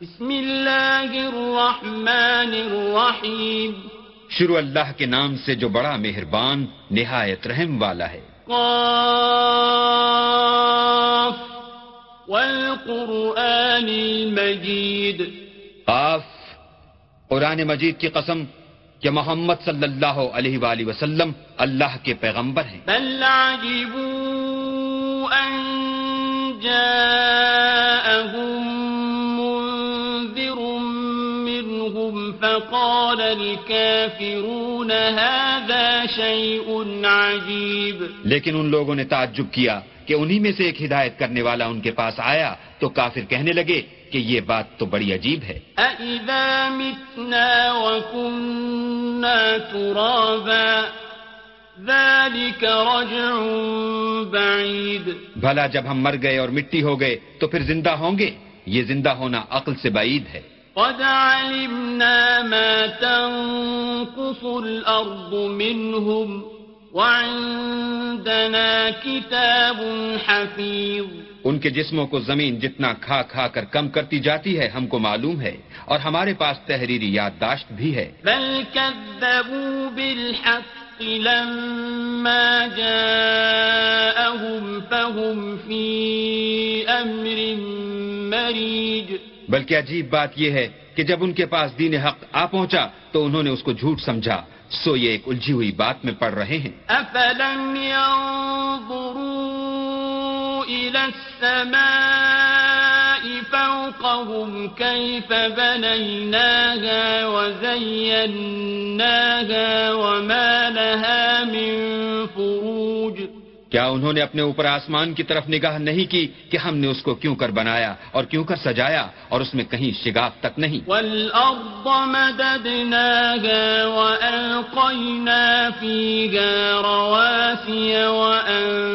بسم اللہ الرحمن الرحیم۔ شروع اللہ کے نام سے جو بڑا مہربان نہایت رحم والا ہے۔ قاف۔ والقرآن المجید۔ آف قرآن مجید کی قسم کہ محمد صلی اللہ علیہ وآلہ وسلم اللہ کے پیغمبر ہیں۔ بل عجبوا ان جاءهم فقال الكافرون هذا شيء عجيب. لیکن ان لوگوں نے تعجب کیا کہ انہی میں سے ایک ہدایت کرنے والا ان کے پاس آیا تو کافر کہنے لگے کہ یہ بات تو بڑی عجیب ہے۔ أَإِذَا مِتْنَا وَكُنَّا تُرَابًا ذَلِكَ رَجْعٌ بَعِيدٌ۔ بھلا جب ہم مر گئے اور مٹی ہو گئے تو پھر زندہ ہوں گے؟ یہ زندہ ہونا عقل سے بعید ہے۔ قد علمنا ما تنقص الأرض منهم وعندنا كتاب حفيظ ان کے جسموں کو زمین جتنا کھا کھا کر کم کرتی جاتی ہے ہم کو معلوم ہے اور ہمارے پاس تحریری یادداشت بھی ہے۔ بل كذبوا بالحق لما جاءهم فهم في أمر مريج بلکہ عجیب بات یہ ہے کہ جب ان کے پاس دین حق آ پہنچا تو انہوں نے اس کو جھوٹ سمجھا۔ سو یہ ایک الجھی ہوئی بات میں پڑھ رہے ہیں۔ أفلم ينظروا إلى السماء فوقهم كيف بنيناها وزيناها وما لها من کیا انہوں نے اپنے اوپر آسمان کی طرف نگاہ نہیں کی کہ ہم نے اس کو کیوں کر بنایا اور کیوں کر سجایا اور اس میں کہیں شگاف تک نہیں؟ مددناها وألقينا فيها رواسي وأنبتنا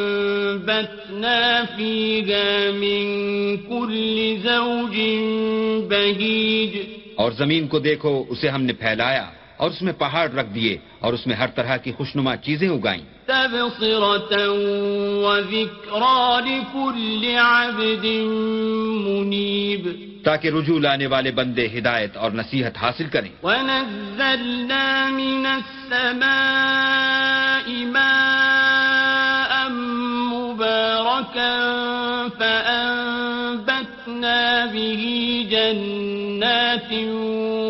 فيها من كل زوج بهيج۔ اور زمین کو دیکھو اسے ہم نے پھیلایا۔ اور اس میں پہاڑ رکھ دیے اور اس میں ہر طرح کی خوشنما چیزیں اگائیں۔ منيب. تاکہ رجوع لانے والے بندے ہدایت اور نصیحت حاصل کریں۔ ونزلنا من السماء ماء مباركا فأنبتنا به جنات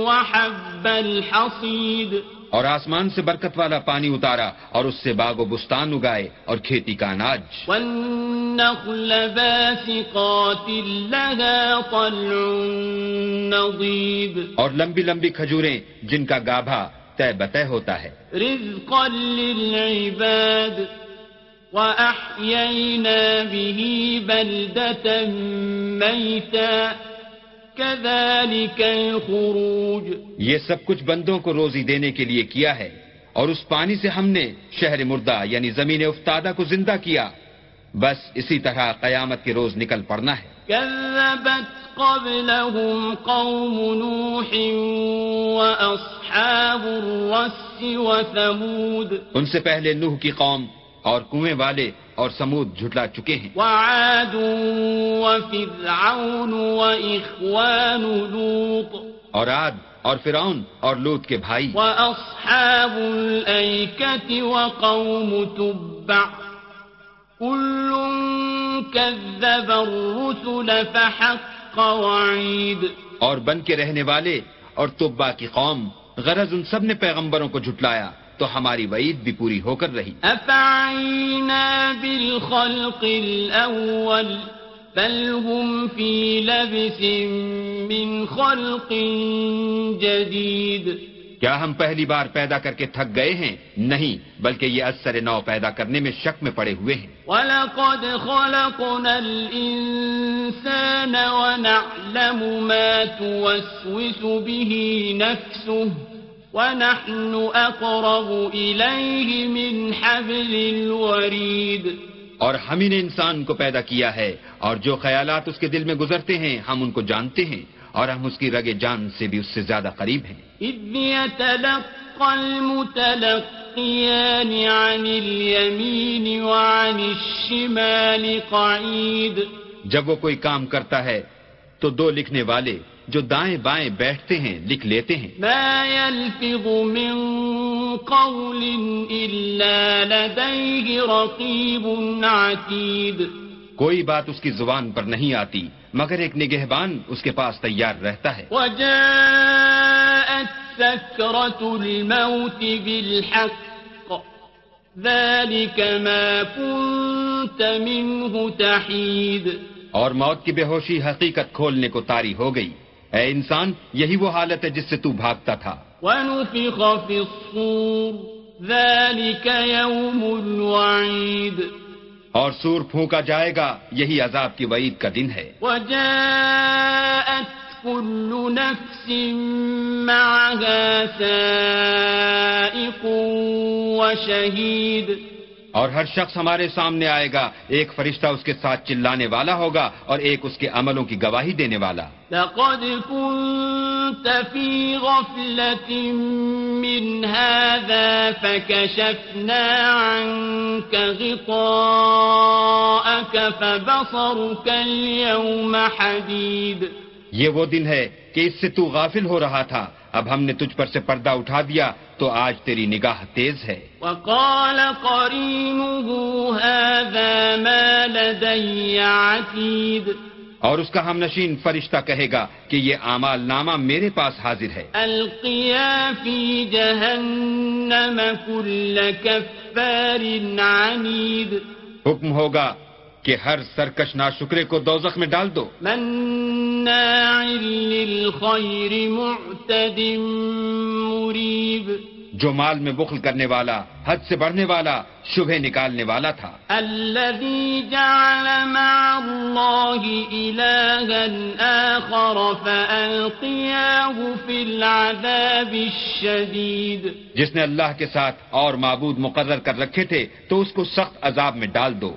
وحب الحصيد۔ اور آسمان سے برکت والا پانی اتارا اور اس سے باغ و بستان اگائے اور کھیتی کا اناج۔ والنخل باسقات لها طلع نضيد۔ اور لمبی لمبی کھجوریں جن کا گابھا طے بتہ ہوتا ہے۔ رزقا للعباد۔ وأحيينا به بلدة ميتا۔ كذلك الخروج. یہ سب کچھ بندوں کو روزی دینے کے لیے کیا ہے اور اس پانی سے ہم نے شہر مردہ یعنی زمین افتادہ کو زندہ کیا۔ بس اسی طرح قیامت کے روز نکل پڑنا ہے۔ كذبت قبلهم قوم نوح وأصحاب الرس وثمود. ان سے پہلے نوح کی قوم اور کنویں والے اور سمود جھٹلا چکے ہیں۔ وعاد وفرعون وإخوان لوط. اور عاد اور فرعون اور لوت کے بھائی۔ وأصحاب الأيكة وقوم تبع. كل كذب الرسل فحق وعيد. اور بن کے رہنے والے اور تبا کی قوم غرض ان سب نے پیغمبروں کو جھٹلایا۔ تو ہماری وعید بھی پوری ہو کر رہی۔ أفعينا بالخلق الأول بل هم في لبس من خلق جديد کیا ہم پہلی بار پیدا کر کے تھک گئے ہیں؟ نہیں بلکہ یہ اثر نو پیدا کرنے میں شک میں پڑے ہوئے ہیں۔ وَلَقَدْ خَلَقْنَا الْإِنسَانَ وَنَعْلَمُ مَا تُوَسْوِسُ بِهِ نَفْسُهُ۔ وَنَحْنُ أَقْرَبُ إِلَيْهِ مِنْ حَبْلِ الْوَرِيدِ. اور ہم ہی نے انسان کو پیدا کیا ہے اور جو خیالات اس کے دل میں گزرتے ہیں ہم ان کو جانتے ہیں اور ہم اس کی رگ جان سے بھی اس سے زیادہ قریب ہیں۔ إِذْ يَتَلَقَّى الْمُتَلَقِّيَانِ عَنِ الْيَمِينِ وَعَنِ الشِّمَالِ قَعِيدٌ. جب وہ کوئی کام کرتا ہے تو دو لکھنے والے جو دائیں بائیں بیٹھتے ہیں لکھ لیتے ہیں۔ ما يلفظ من قول إلا لديه رقيب عتيد۔ کوئی بات اس کی زبان پر نہیں آتی مگر ایک نگہبان اس کے پاس تیار رہتا ہے۔ وجاءت سكرة الموت بالحق ذلك ما كنت منه تحيد اور موت کی بے ہوشی حقیقت کھولنے کو تاری ہو گئی۔ اے انسان یہی وہ حالت ہے جس سے تو بھاگتا تھا۔ ونفخ في الصور ذلك يوم الوعيد اور سور پھونکا جائے گا یہی عذاب کی وعید کا دن ہے۔ وجاءت كل نفس معها سائق وشهيد اور ہر شخص ہمارے سامنے آئے گا ایک فرشتہ اس کے ساتھ چلانے والا ہوگا اور ایک اس کے عملوں کی گواہی دینے والا۔ لقد كنت في غفلة من هذا فكشفنا عنك غطاءك فبصرك اليوم حديد۔ یہ وہ دن ہے کہ اس سے تو غافل ہو رہا تھا۔ اب ہم نے تجھ پر سے پردہ اٹھا دیا تو آج تیری نگاہ تیز ہے۔ وقال قرينه هذا ما لدي عتيد۔ اور اس کا ہم نشین فرشتہ کہے گا کہ یہ اعمال نامہ میرے پاس حاضر ہے۔ القيا في جهنم كل كفار عنيد۔ حکم ہوگا کہ ہر سرکش ناشکرے کو دوزخ میں ڈال دو۔ مناع للخير معتد مريب جو مال میں بخل کرنے والا حد سے بڑھنے والا شبہ نکالنے والا تھا۔ الذي جعل مع الله إلها آخر فألقياه في العذاب الشديد۔ جس نے اللہ کے ساتھ اور معبود مقرر کر رکھے تھے تو اس کو سخت عذاب میں ڈال دو۔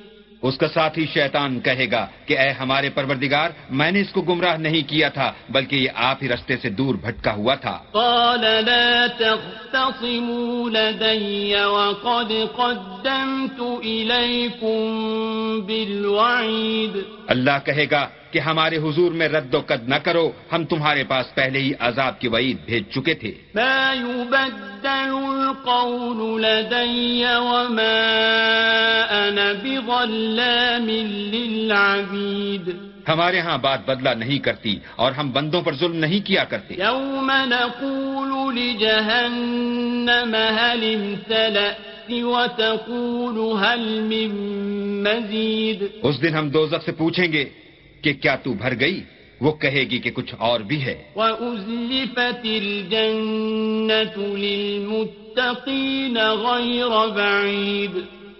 اس کا ساتھی شیطان کہے گا کہ اے ہمارے پروردگار میں نے اس کو گمراہ نہیں کیا تھا بلکہ یہ آپ ہی رستے سے دور بھٹکا ہوا تھا۔ قال لا تختصموا لدي وقد قدمت إليكم بالوعيد۔ اللہ کہے گا کہ ہمارے حضور میں رد و قد نہ کرو ہم تمہارے پاس پہلے ہی عذاب کی وعید بھیج چکے تھے۔ ما يبدل القول لدي وما أنا بظلام للعبيد. ہمارے ہاں بات بدلا نہیں کرتی اور ہم بندوں پر ظلم نہیں کیا کرتے۔ يوم نقول لجهنم هل امتلأت وتقول هل من مزيد. اس دن ہم دوزخ سے پوچھیں گے کہ کیا تو بھر گئی؟ وہ کہے گی کہ کچھ اور بھی ہے۔ وأزلفت الجنة للمتقين غير بعيد۔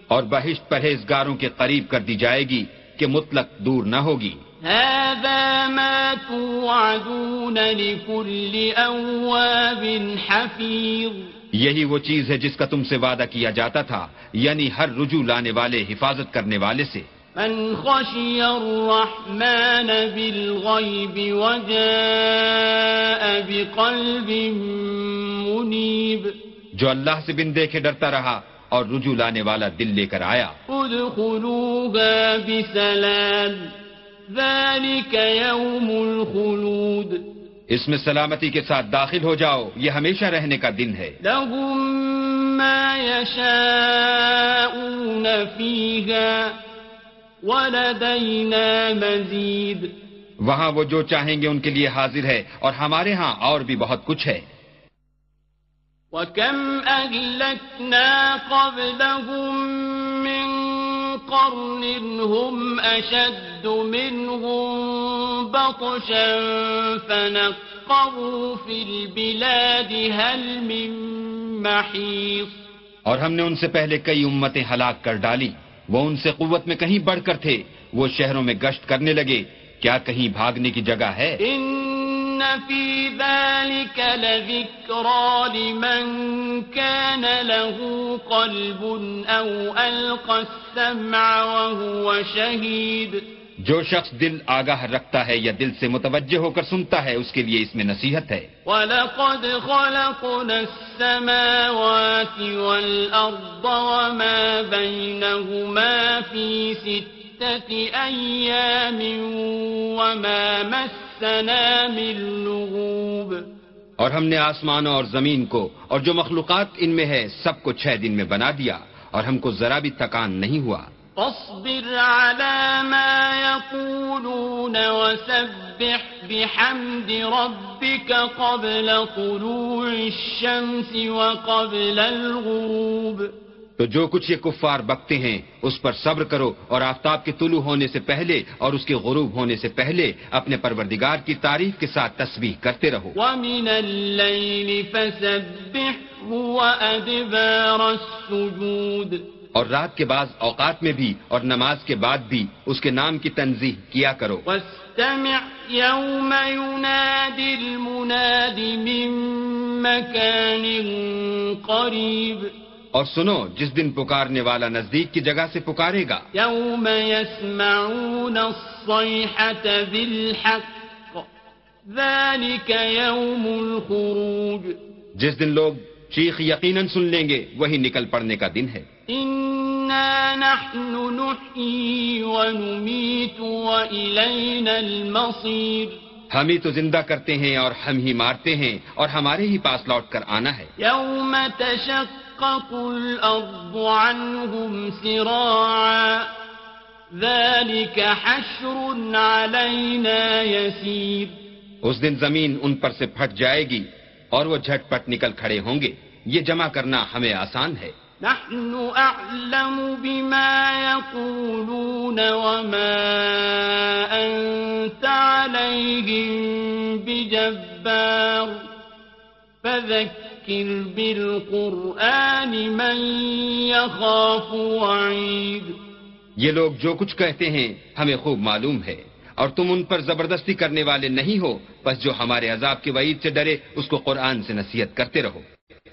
اور بہشت پرہیزگاروں کے قریب کر دی جائے گی کہ مطلق دور نہ ہوگی۔ هذا ما توعدون لكل أواب حفيظ۔ یہی وہ چیز ہے جس کا تم سے وعدہ کیا جاتا تھا یعنی ہر رجوع لانے والے حفاظت کرنے والے سے۔ من خشي الرحمن بالغيب وجاء بقلب منيب. جو اللہ سے بن دیکھے ڈرتا رہا اور رجوع لانے والا دل لے کر آیا۔ ادخلوها بسلام ذلك يوم الخلود. اس میں سلامتی کے ساتھ داخل ہو جاؤ یہ ہمیشہ رہنے کا دن ہے۔ لهم ما يشاءون فيها۔ ولدينا مزيد. وہاں وہ جو چاہیں گے ان کے لیے حاضر ہے اور ہمارے ہاں اور بھی بہت کچھ ہے۔ وكم أهلكنا قبلهم من قرن هم أشد منهم بطشا فنقبوا في البلاد هل من محيص۔ اور ہم نے ان سے پہلے کئی امتیں ہلاک کر ڈالی۔ وہ ان سے قوت میں کہیں بڑھ کر تھے، وہ شہروں میں گشت کرنے لگے۔ کیا کہیں بھاگنے کی جگہ ہے؟ ان فی ذلك لذكرى لمن كان له قلب او القى السمع وهو شهید جو شخص دل آگاہ رکھتا ہے یا دل سے متوجہ ہو کر سنتا ہے اس کے لیے اس میں نصیحت ہے۔ وَلَقَدْ خَلَقْنَا السَّمَاوَاتِ وَالْأَرْضَ وَمَا بَيْنَهُمَا فِي سِتَّةِ أَيَّامٍ وَمَا مَسَّنَا مِن لُغُوبٍ۔ اور ہم نے آسمانوں اور زمین کو اور جو مخلوقات ان میں ہے سب کو چھ دن میں بنا دیا اور ہم کو ذرا بھی تکان نہیں ہوا۔ فاصبر على ما يقولون وسبح بحمد ربك قبل طلوع الشمس وقبل الغروب. تو جو کچھ یہ کفار بکتے ہیں اس پر صبر کرو اور آفتاب کے طلوع ہونے سے پہلے اور اس کے غروب ہونے سے پہلے اپنے پروردگار کی تعریف کے ساتھ تسبیح کرتے رہو۔ ومن الليل فسبحه وأدبار السجود۔ اور رات کے بعض اوقات میں بھی اور نماز کے بعد بھی اس کے نام کی تنظیح کیا کرو۔ واستمع يوم ينادي المناد من مكان قريب اور سنو جس دن پکارنے والا نزدیک کی جگہ سے پکارے گا۔ يوم يسمعون الصيحة بالحق۔ ذلك يوم الخروج۔ جس دن لوگ چیخ یقیناً سن لیں گے وہی نکل پڑنے کا دن ہے۔ إنا نحن نحيي ونميت وإلينا المصير ہم ہی تو زندہ کرتے ہیں اور ہم ہی مارتے ہیں اور ہمارے ہی پاس لوٹ کر آنا ہے۔ يوم تشقق الأرض عنهم سراعا ذلك حشر علينا يسير۔ اس دن زمین ان پر سے پھٹ جائے گی اور وہ جھٹ پٹ نکل کھڑے ہوں گے۔ یہ جمع کرنا ہمیں آسان ہے۔ نحن أعلم بما يقولون وما أنت عليهم بجبار. فذكر بالقرآن من يخاف وعيد. یہ لوگ جو کچھ کہتے ہیں ہمیں خوب معلوم ہے، اور تم ان پر زبردستی کرنے والے نہیں ہو، بس جو ہمارے عذاب کے وعید سے ڈرے، اس کو قرآن سے نصیحت کرتے رہو۔